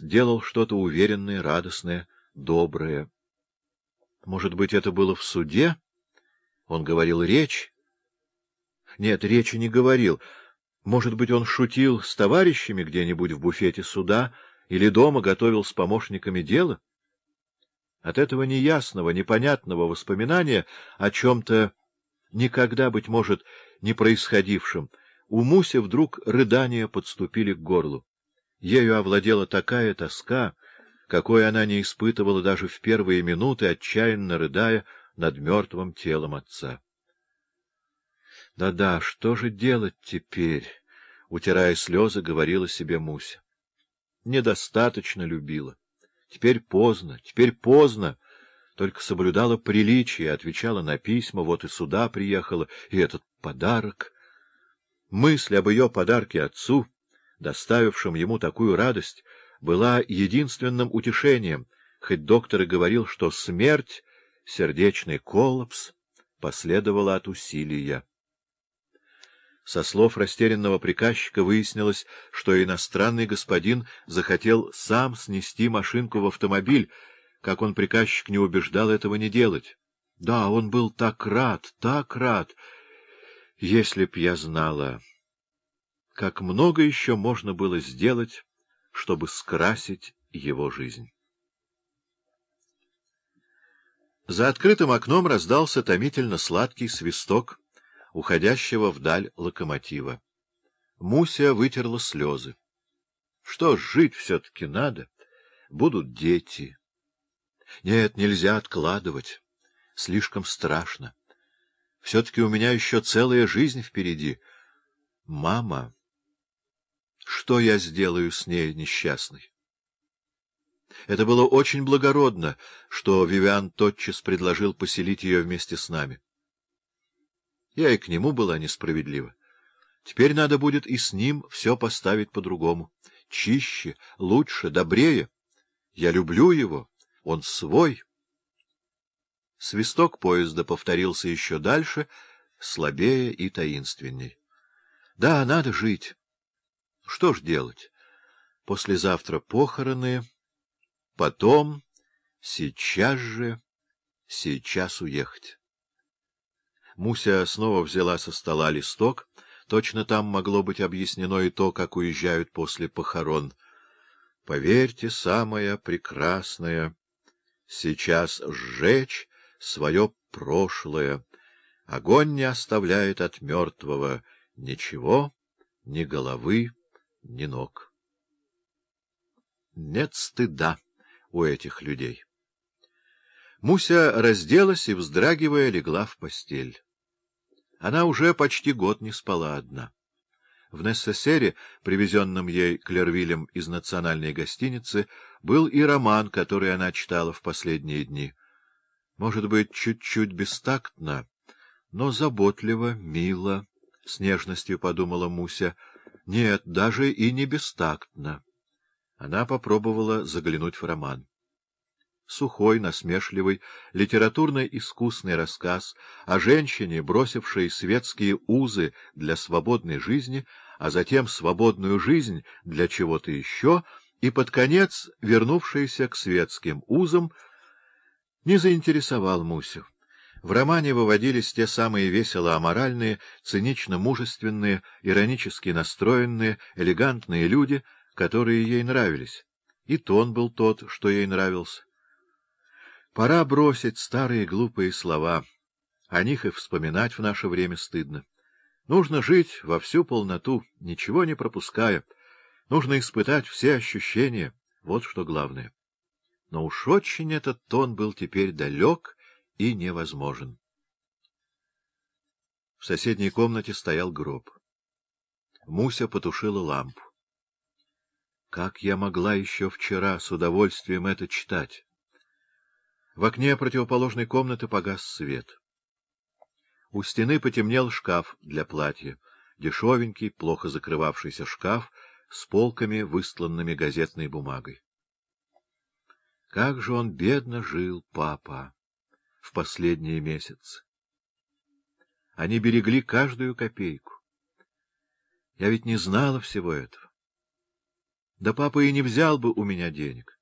делал что-то уверенное, радостное, доброе. Может быть, это было в суде? Он говорил речь? Нет, речи не говорил. Может быть, он шутил с товарищами где-нибудь в буфете суда или дома готовил с помощниками дело? От этого неясного, непонятного воспоминания о чем-то никогда, быть может, не происходившем, у Муси вдруг рыдания подступили к горлу. Ею овладела такая тоска, какой она не испытывала даже в первые минуты, отчаянно рыдая над мертвым телом отца. «Да-да, что же делать теперь?» — утирая слезы, говорила себе Муся. «Недостаточно любила. Теперь поздно, теперь поздно. Только соблюдала приличие, отвечала на письма, вот и сюда приехала, и этот подарок. Мысль об ее подарке отцу, доставившем ему такую радость, была единственным утешением, хоть доктор и говорил, что смерть, сердечный коллапс, последовала от усилия. Со слов растерянного приказчика выяснилось, что иностранный господин захотел сам снести машинку в автомобиль, как он, приказчик, не убеждал этого не делать. Да, он был так рад, так рад. Если б я знала, как много еще можно было сделать, чтобы скрасить его жизнь. За открытым окном раздался томительно сладкий свисток уходящего вдаль локомотива. Муся вытерла слезы. Что ж, жить все-таки надо. Будут дети. Нет, нельзя откладывать. Слишком страшно. Все-таки у меня еще целая жизнь впереди. Мама, что я сделаю с ней несчастной? Это было очень благородно, что Вивиан тотчас предложил поселить ее вместе с нами. Я и к нему была несправедлива. Теперь надо будет и с ним все поставить по-другому. Чище, лучше, добрее. Я люблю его, он свой. Свисток поезда повторился еще дальше, слабее и таинственней. Да, надо жить. Что ж делать? Послезавтра похороны, потом, сейчас же, сейчас уехать. Муся снова взяла со стола листок. Точно там могло быть объяснено и то, как уезжают после похорон. Поверьте, самое прекрасное — сейчас сжечь свое прошлое. Огонь не оставляет от мертвого ничего, ни головы, ни ног. Нет стыда у этих людей. Муся разделась и, вздрагивая, легла в постель. Она уже почти год не спала одна. В Нессесере, привезенном ей Клервилем из национальной гостиницы, был и роман, который она читала в последние дни. Может быть, чуть-чуть бестактно, но заботливо, мило, — с нежностью подумала Муся. Нет, даже и не бестактно. Она попробовала заглянуть в роман сухой, насмешливый, литературно-искусный рассказ о женщине, бросившей светские узы для свободной жизни, а затем свободную жизнь для чего-то еще, и под конец вернувшейся к светским узам, не заинтересовал Мусю. В романе выводились те самые весело-аморальные, цинично-мужественные, иронически настроенные, элегантные люди, которые ей нравились. И тон был тот, что ей нравился. Пора бросить старые глупые слова. О них и вспоминать в наше время стыдно. Нужно жить во всю полноту, ничего не пропуская. Нужно испытать все ощущения. Вот что главное. Но уж очень этот тон был теперь далек и невозможен. В соседней комнате стоял гроб. Муся потушила лампу. Как я могла еще вчера с удовольствием это читать? В окне противоположной комнаты погас свет. У стены потемнел шкаф для платья, дешевенький, плохо закрывавшийся шкаф с полками, выстланными газетной бумагой. Как же он бедно жил, папа, в последние месяцы. Они берегли каждую копейку. Я ведь не знала всего этого. Да папа и не взял бы у меня денег.